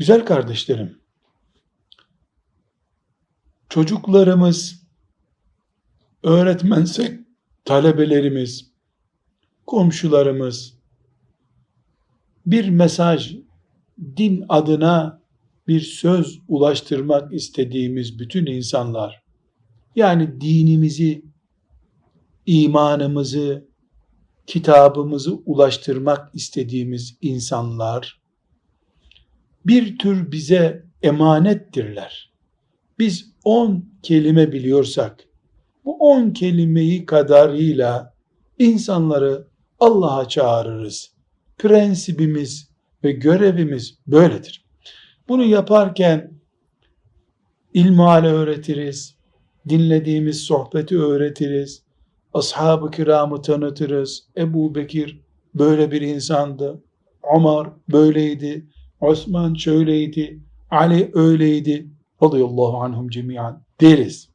Güzel kardeşlerim, çocuklarımız, öğretmensek talebelerimiz, komşularımız bir mesaj, din adına bir söz ulaştırmak istediğimiz bütün insanlar, yani dinimizi, imanımızı, kitabımızı ulaştırmak istediğimiz insanlar, bir tür bize emanettirler. Biz on kelime biliyorsak, bu on kelimeyi kadarıyla insanları Allah'a çağırırız. Prensibimiz ve görevimiz böyledir. Bunu yaparken ilmihal öğretiriz, dinlediğimiz sohbeti öğretiriz, ashab-ı kiramı tanıtırız. Ebu Bekir böyle bir insandı, Ömer böyleydi, Osman şöyleydi, Ali öyleydi, radıyallahu anhum cemiyan deriz.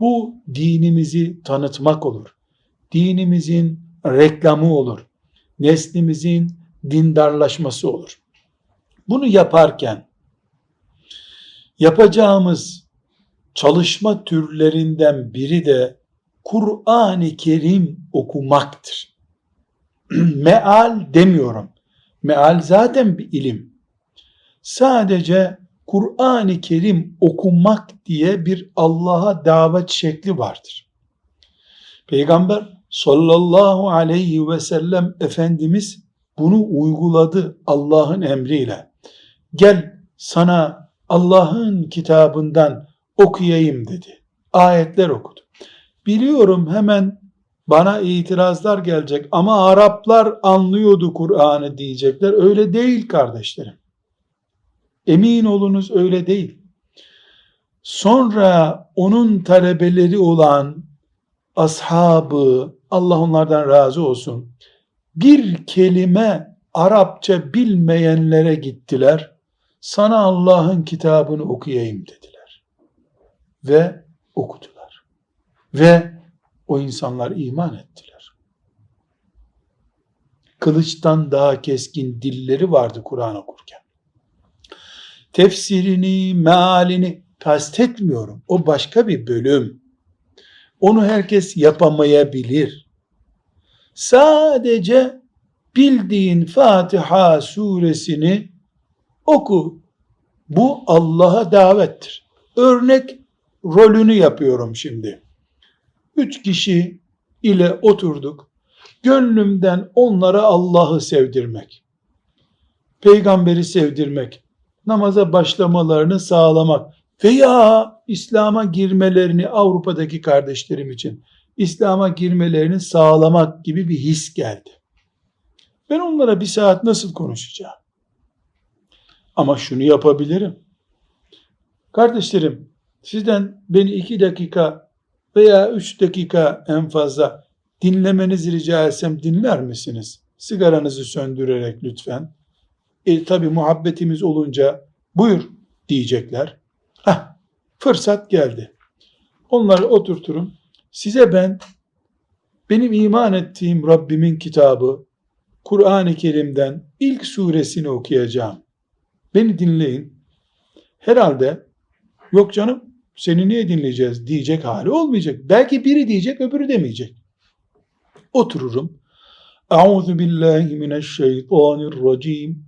Bu dinimizi tanıtmak olur. Dinimizin reklamı olur. Neslimizin dindarlaşması olur. Bunu yaparken yapacağımız çalışma türlerinden biri de Kur'an-ı Kerim okumaktır. Meal demiyorum. Meal zaten bir ilim. Sadece Kur'an-ı Kerim okumak diye bir Allah'a davet şekli vardır. Peygamber sallallahu aleyhi ve sellem Efendimiz bunu uyguladı Allah'ın emriyle. Gel sana Allah'ın kitabından okuyayım dedi. Ayetler okudu. Biliyorum hemen bana itirazlar gelecek ama Araplar anlıyordu Kur'an'ı diyecekler. Öyle değil kardeşlerim. Emin olunuz öyle değil. Sonra onun talebeleri olan ashabı, Allah onlardan razı olsun, bir kelime Arapça bilmeyenlere gittiler. Sana Allah'ın kitabını okuyayım dediler. Ve okudular. Ve o insanlar iman ettiler. Kılıçtan daha keskin dilleri vardı Kur'an okurken. Tefsirini, mealini kastetmiyorum. O başka bir bölüm. Onu herkes yapamayabilir. Sadece bildiğin Fatiha suresini oku. Bu Allah'a davettir. Örnek rolünü yapıyorum şimdi. Üç kişi ile oturduk. Gönlümden onlara Allah'ı sevdirmek, peygamberi sevdirmek, namaza başlamalarını sağlamak veya İslam'a girmelerini Avrupa'daki kardeşlerim için İslam'a girmelerini sağlamak gibi bir his geldi. Ben onlara bir saat nasıl konuşacağım? Ama şunu yapabilirim. Kardeşlerim, sizden beni iki dakika veya üç dakika en fazla dinlemenizi rica etsem dinler misiniz? Sigaranızı söndürerek lütfen. E tabi muhabbetimiz olunca buyur diyecekler. Hah, fırsat geldi. Onları oturturum. Size ben benim iman ettiğim Rabbimin kitabı Kur'an-ı Kerim'den ilk suresini okuyacağım. Beni dinleyin. Herhalde yok canım seni niye dinleyeceğiz diyecek hali olmayacak. Belki biri diyecek öbürü demeyecek. Otururum. Euzu billahi mineşşeytanirracim.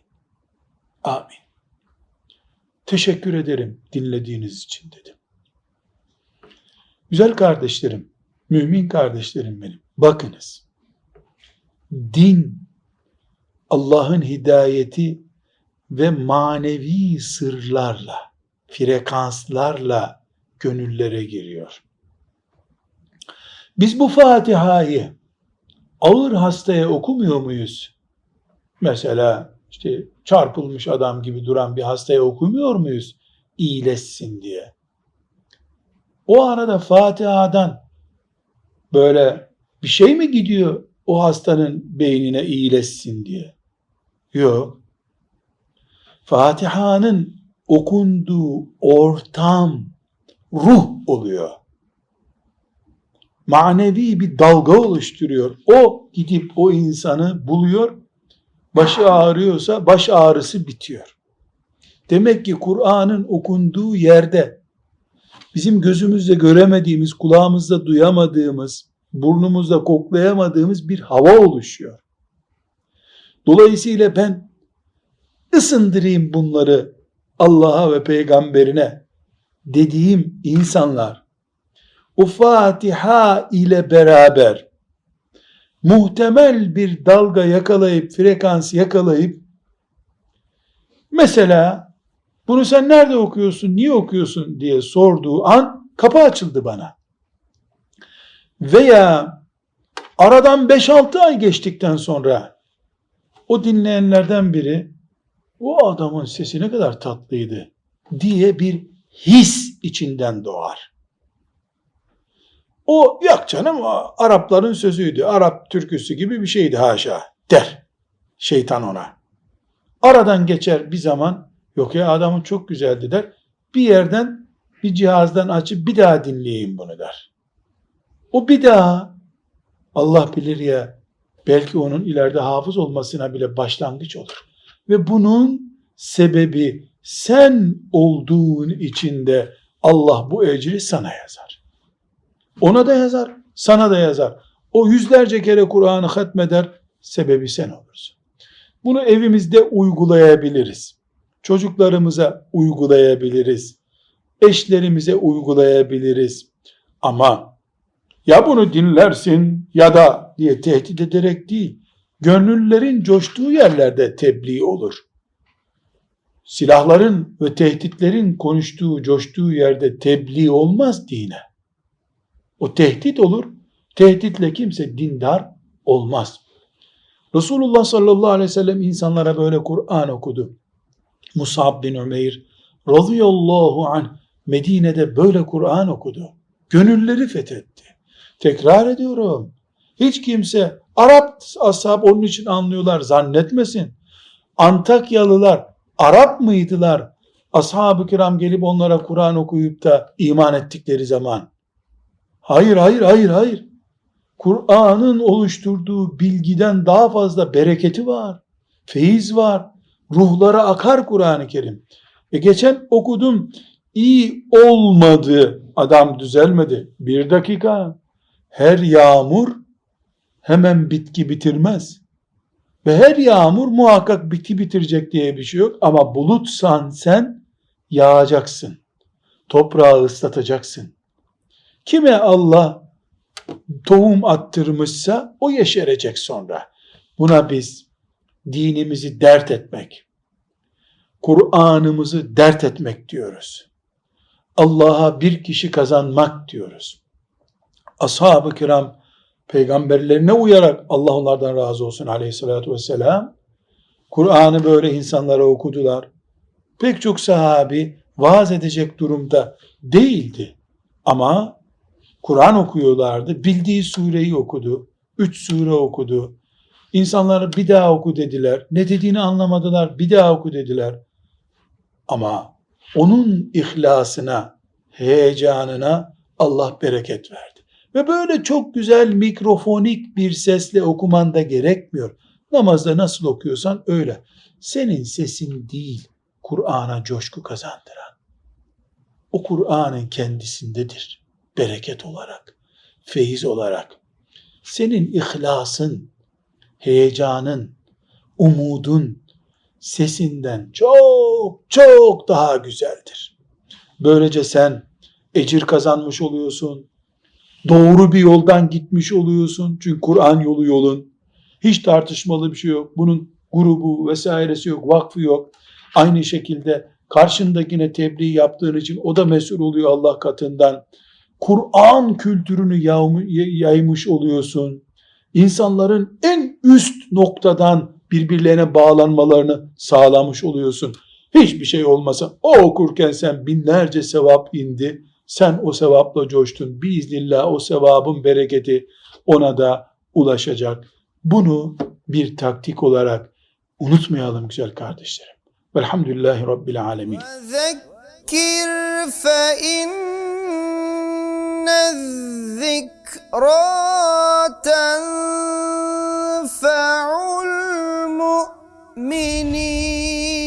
Amin. Teşekkür ederim dinlediğiniz için dedim. Güzel kardeşlerim, mümin kardeşlerim benim. Bakınız. Din Allah'ın hidayeti ve manevi sırlarla, frekanslarla gönüllere giriyor. Biz bu Fatiha'yı ağır hastaya okumuyor muyuz? Mesela işte çarpılmış adam gibi duran bir hastaya okumuyor muyuz? İyileşsin diye. O arada Fatiha'dan böyle bir şey mi gidiyor o hastanın beynine iyileşsin diye? Yok. Fatiha'nın okunduğu ortam ruh oluyor. Manevi bir dalga oluşturuyor. O gidip o insanı buluyor. Başı ağrıyorsa baş ağrısı bitiyor. Demek ki Kur'an'ın okunduğu yerde bizim gözümüzle göremediğimiz, kulağımızla duyamadığımız, burnumuzla koklayamadığımız bir hava oluşuyor. Dolayısıyla ben ısındırayım bunları Allah'a ve peygamberine dediğim insanlar o Fatiha ile beraber muhtemel bir dalga yakalayıp frekans yakalayıp mesela bunu sen nerede okuyorsun, niye okuyorsun diye sorduğu an kapı açıldı bana. Veya aradan 5-6 ay geçtikten sonra o dinleyenlerden biri o adamın sesi ne kadar tatlıydı diye bir his içinden doğar. O yok canım o Arapların sözüydü. Arap türküsü gibi bir şeydi haşa der şeytan ona. Aradan geçer bir zaman yok ya adamın çok güzeldi der. Bir yerden bir cihazdan açıp bir daha dinleyeyim bunu der. O bir daha Allah bilir ya belki onun ileride hafız olmasına bile başlangıç olur. Ve bunun sebebi sen olduğun içinde Allah bu ecri sana yazar. Ona da yazar, sana da yazar. O yüzlerce kere Kur'an'ı hatmeder, sebebi sen olursun. Bunu evimizde uygulayabiliriz. Çocuklarımıza uygulayabiliriz. Eşlerimize uygulayabiliriz. Ama ya bunu dinlersin ya da diye tehdit ederek değil, gönüllerin coştuğu yerlerde tebliğ olur. Silahların ve tehditlerin konuştuğu, coştuğu yerde tebliğ olmaz dine. O tehdit olur. Tehditle kimse dindar olmaz. Resulullah sallallahu aleyhi ve sellem insanlara böyle Kur'an okudu. Musab bin Ömeyr radıyallahu anh Medine'de böyle Kur'an okudu. Gönülleri fethetti. Tekrar ediyorum. Hiç kimse Arap ashab onun için anlıyorlar zannetmesin. Antakyalılar Arap mıydılar? Ashab-ı kiram gelip onlara Kur'an okuyup da iman ettikleri zaman. Hayır, hayır, hayır, hayır. Kur'an'ın oluşturduğu bilgiden daha fazla bereketi var. Feyiz var. Ruhlara akar Kur'an-ı Kerim. E geçen okudum. İyi olmadı. Adam düzelmedi. Bir dakika. Her yağmur hemen bitki bitirmez. Ve her yağmur muhakkak bitki bitirecek diye bir şey yok. Ama bulutsan sen yağacaksın. Toprağı ıslatacaksın. Kime Allah tohum attırmışsa o yeşerecek sonra. Buna biz dinimizi dert etmek, Kur'an'ımızı dert etmek diyoruz. Allah'a bir kişi kazanmak diyoruz. Ashab-ı kiram peygamberlerine uyarak Allah onlardan razı olsun aleyhissalatü vesselam Kur'an'ı böyle insanlara okudular. Pek çok sahabi vaaz edecek durumda değildi. Ama Kur'an okuyorlardı. Bildiği sureyi okudu. Üç sure okudu. İnsanlara bir daha oku dediler. Ne dediğini anlamadılar. Bir daha oku dediler. Ama onun ihlasına, heyecanına Allah bereket verdi. Ve böyle çok güzel mikrofonik bir sesle okuman da gerekmiyor. Namazda nasıl okuyorsan öyle. Senin sesin değil Kur'an'a coşku kazandıran. O Kur'an'ın kendisindedir. Bereket olarak, feyiz olarak. Senin ihlasın, heyecanın, umudun, sesinden çok çok daha güzeldir. Böylece sen ecir kazanmış oluyorsun. Doğru bir yoldan gitmiş oluyorsun. Çünkü Kur'an yolu yolun. Hiç tartışmalı bir şey yok. Bunun grubu vesairesi yok, vakfı yok. Aynı şekilde karşındakine tebliğ yaptığın için o da mesul oluyor Allah katından. Kur'an kültürünü yaymış oluyorsun. İnsanların en üst noktadan birbirlerine bağlanmalarını sağlamış oluyorsun. Hiçbir şey olmasa o okurken sen binlerce sevap indi. Sen o sevapla coştun. Biiznillah o sevabın bereketi ona da ulaşacak. Bunu bir taktik olarak unutmayalım güzel kardeşlerim. Velhamdülillahi Rabbil Alemin. إن الذكرى تنفع المؤمنين